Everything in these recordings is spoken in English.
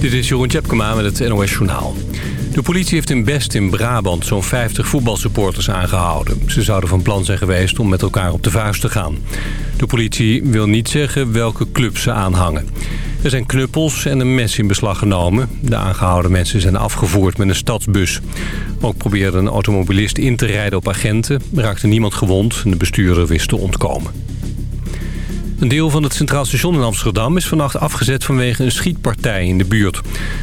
Dit is Jeroen Tjepkema met het NOS Journaal. De politie heeft in Best in Brabant zo'n 50 voetbalsupporters aangehouden. Ze zouden van plan zijn geweest om met elkaar op de vuist te gaan. De politie wil niet zeggen welke club ze aanhangen. Er zijn knuppels en een mes in beslag genomen. De aangehouden mensen zijn afgevoerd met een stadsbus. Ook probeerde een automobilist in te rijden op agenten. Raakte niemand gewond en de bestuurder wist te ontkomen. Een deel van het Centraal Station in Amsterdam is vannacht afgezet vanwege een schietpartij in de buurt.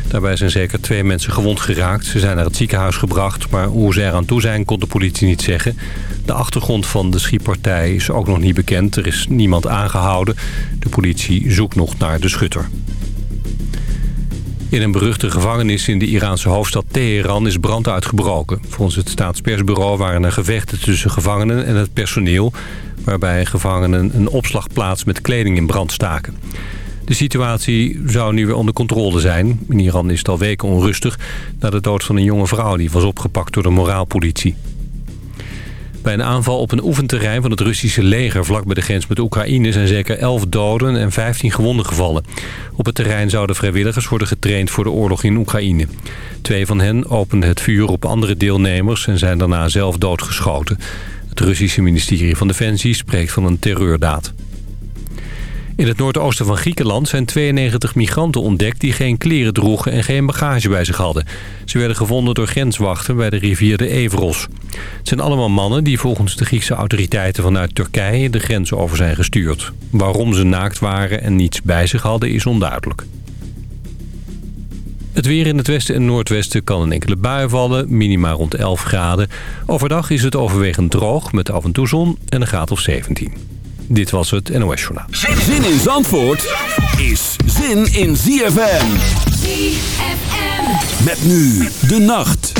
Daarbij zijn zeker twee mensen gewond geraakt. Ze zijn naar het ziekenhuis gebracht, maar hoe ze eraan toe zijn kon de politie niet zeggen. De achtergrond van de schietpartij is ook nog niet bekend. Er is niemand aangehouden. De politie zoekt nog naar de schutter. In een beruchte gevangenis in de Iraanse hoofdstad Teheran is brand uitgebroken. Volgens het staatspersbureau waren er gevechten tussen gevangenen en het personeel waarbij gevangenen een opslagplaats met kleding in brand staken. De situatie zou nu weer onder controle zijn. In Iran is het al weken onrustig na de dood van een jonge vrouw... die was opgepakt door de moraalpolitie. Bij een aanval op een oefenterrein van het Russische leger... vlak bij de grens met Oekraïne zijn zeker 11 doden en 15 gewonden gevallen. Op het terrein zouden vrijwilligers worden getraind voor de oorlog in Oekraïne. Twee van hen openden het vuur op andere deelnemers... en zijn daarna zelf doodgeschoten. Het Russische ministerie van Defensie spreekt van een terreurdaad. In het noordoosten van Griekenland zijn 92 migranten ontdekt... die geen kleren droegen en geen bagage bij zich hadden. Ze werden gevonden door grenswachten bij de rivier de Evros. Het zijn allemaal mannen die volgens de Griekse autoriteiten vanuit Turkije... de grens over zijn gestuurd. Waarom ze naakt waren en niets bij zich hadden is onduidelijk. Het weer in het westen en noordwesten kan een enkele bui vallen, minima rond 11 graden. Overdag is het overwegend droog met af en toe zon en een graad of 17. Dit was het NOS Journaal. Zin in Zandvoort is zin in ZFM. ZFM. Met nu de nacht.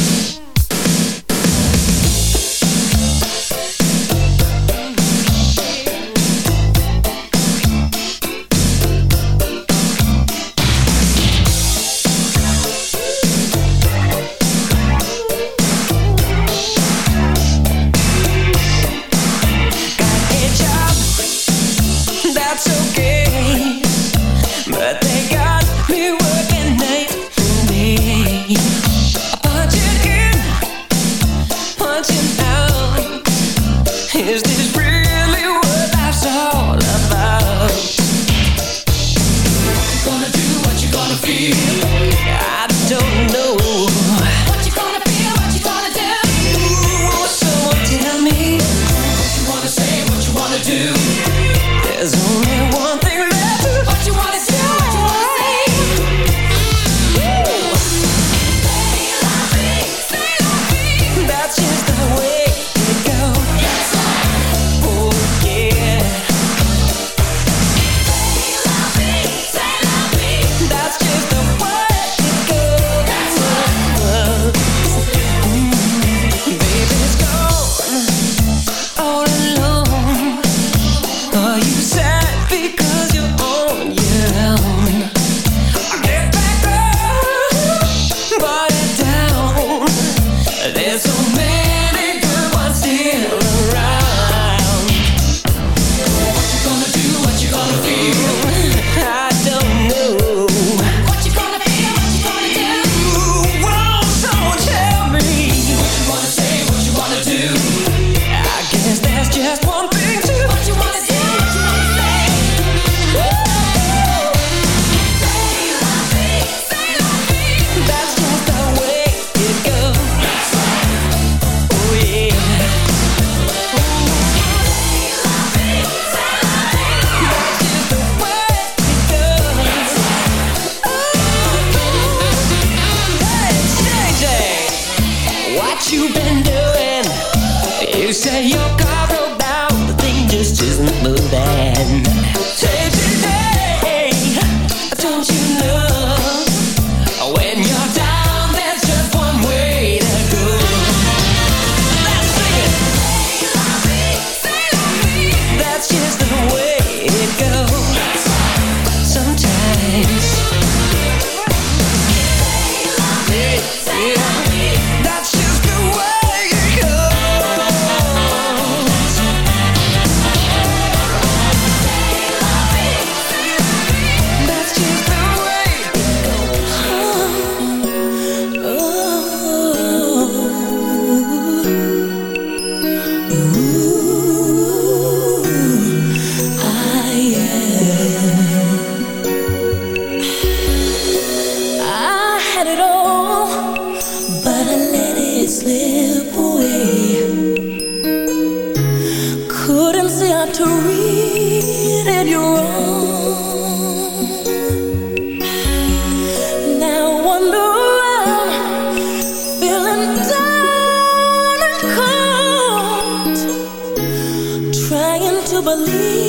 believe.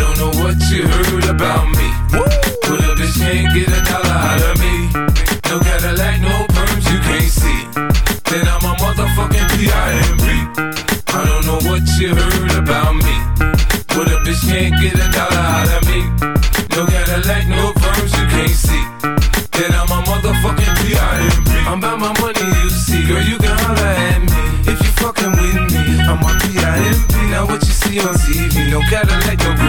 I don't know what you heard about me. But a bitch can't get a dollar out of me. No Cadillac, no perms, you can't see. Then I'm a motherfucking P.I.M.P. I don't know what you heard about me. But a bitch can't get a dollar out of me. No Cadillac, no perms, you can't see. Then I'm a motherfucking P.I.M.P. I'm about my money, you see. Girl, you can holler at me. If you fucking with me, I'm a P.I.M.P. Now what you see on TV, no Cadillac, no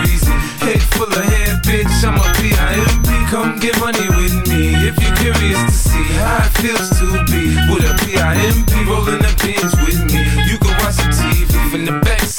Come get money with me if you're curious to see how it feels to be with a P.I.M.P. rolling the pins with me.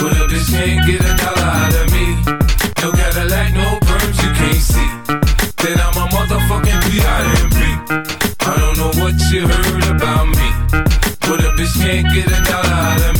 But a bitch can't get a dollar out of me. No Cadillac, no perms, you can't see. Then I'm a motherfucking P.I.M.P. I don't know what you heard about me. But a bitch can't get a dollar out of me.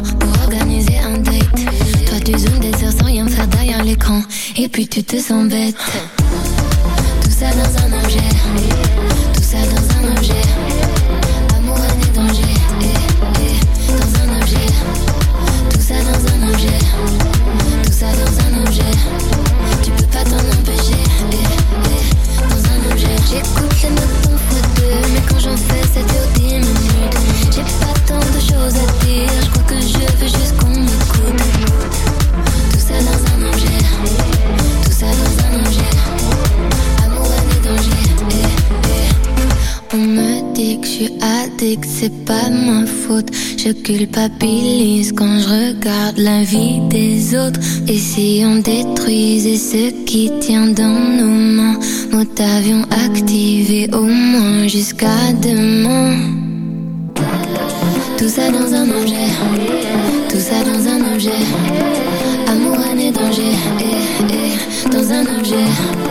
et puis tu te sens bête. Tout ça dans un objet. C'est pas ma faute. Je culpabilise quand je regarde la vie des autres. Et si on détruisait ce qui tient dans nos mains, mode avion activé au moins jusqu'à demain. Tout ça dans un objet, tout ça dans un objet. Amour, et danger, eh, eh, dans un objet.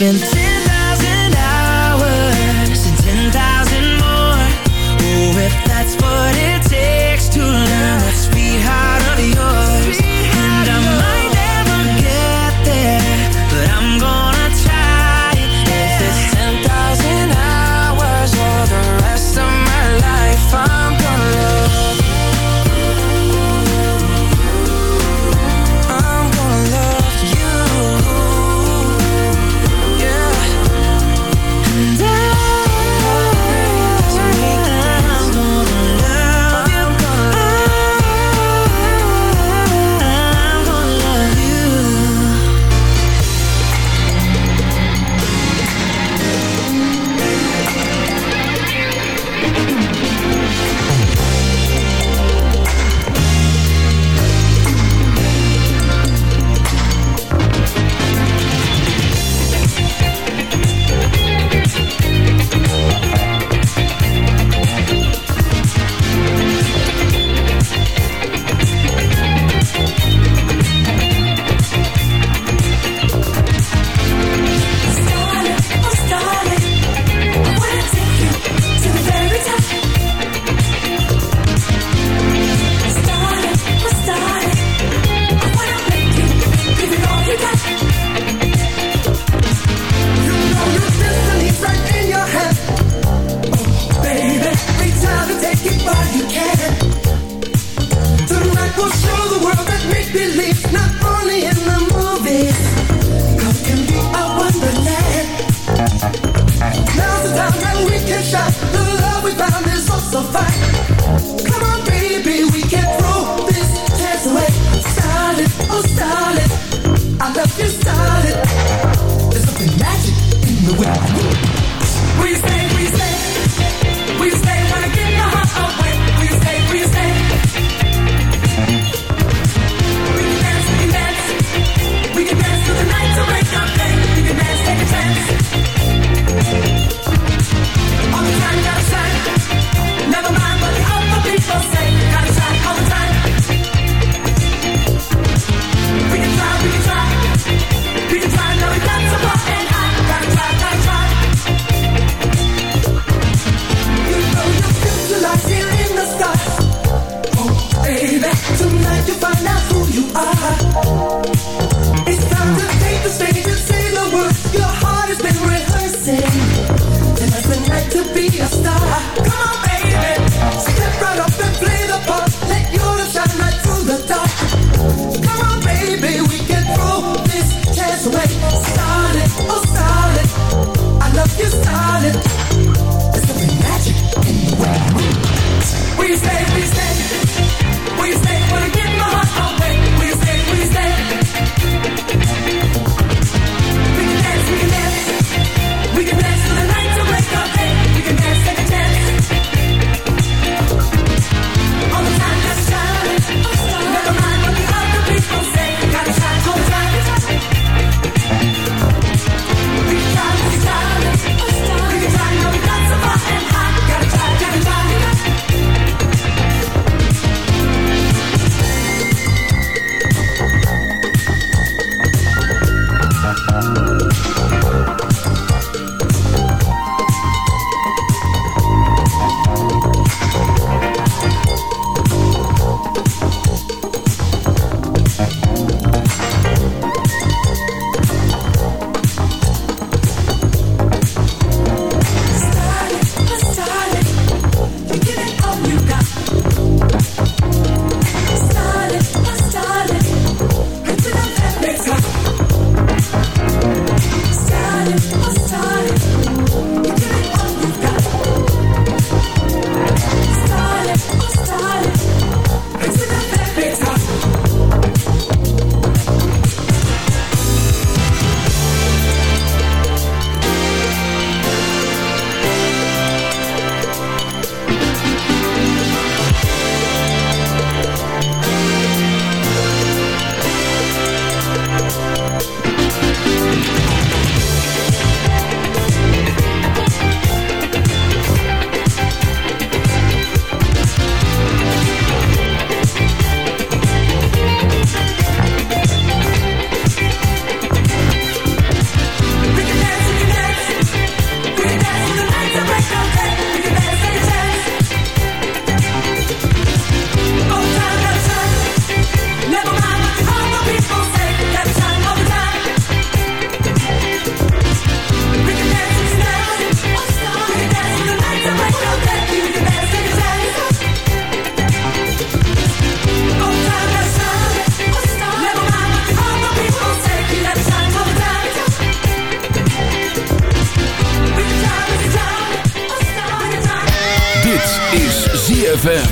yeah, ZFM.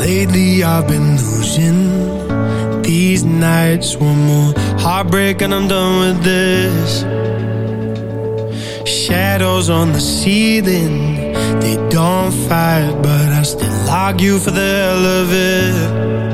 Lately I've been losing. These nights One more. Heartbreak and I'm done with this. Shadows on the ceiling. They don't fight But I still argue for the hell of it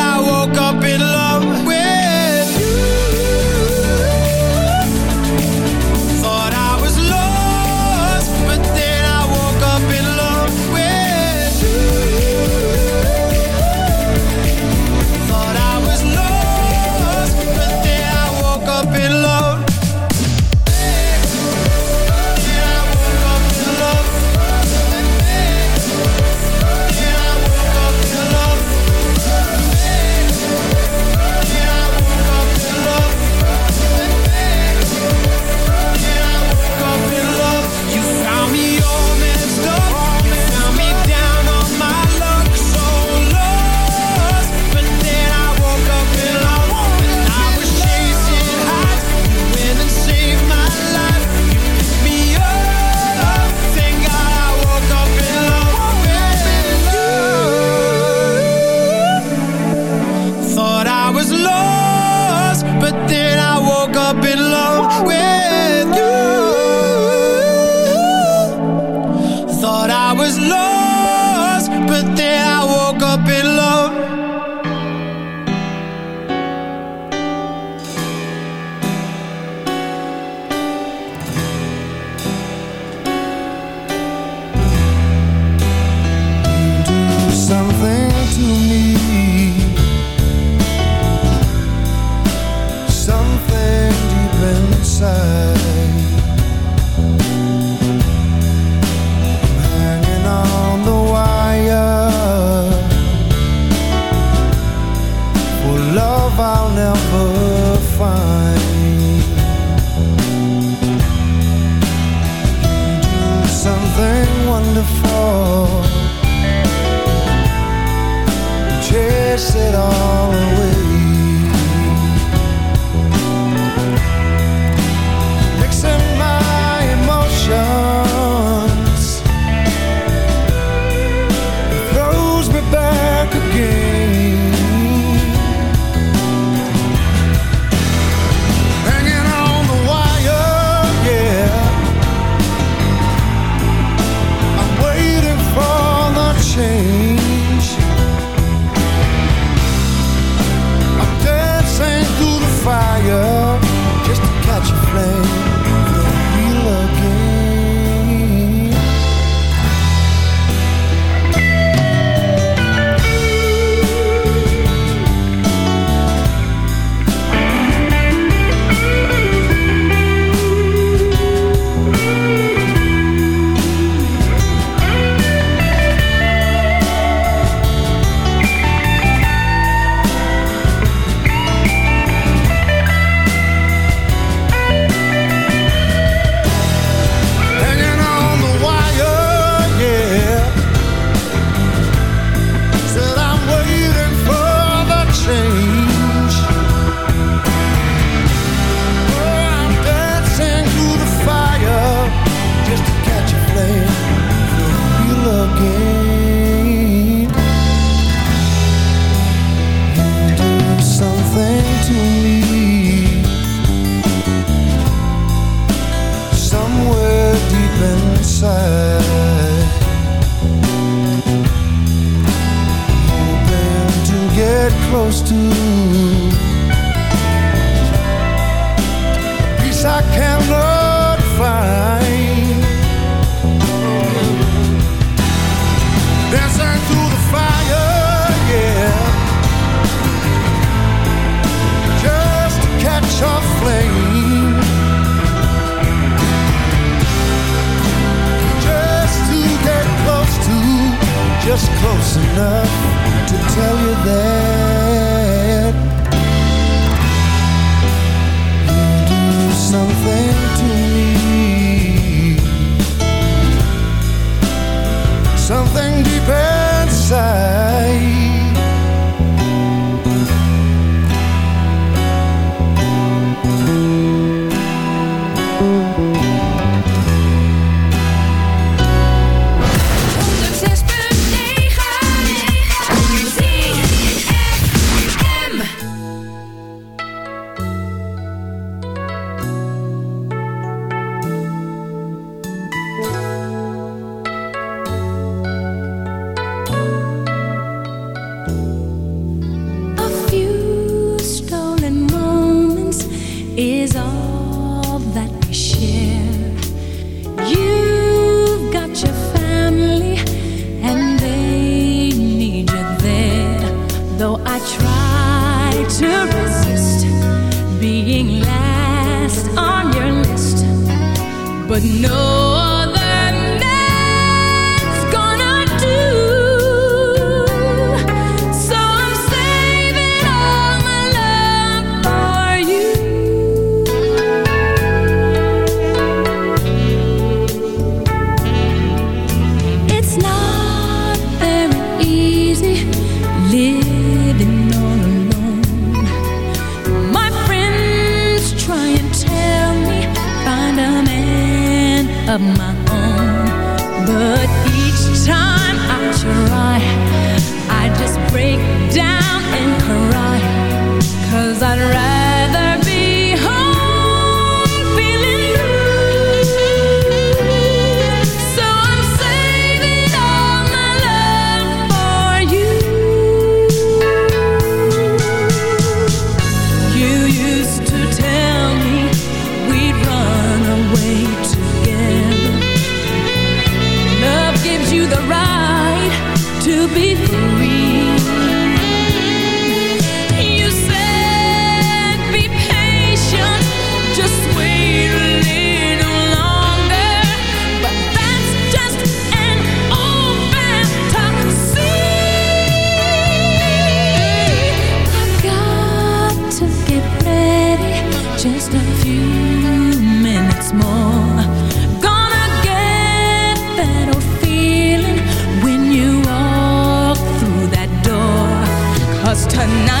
tonight.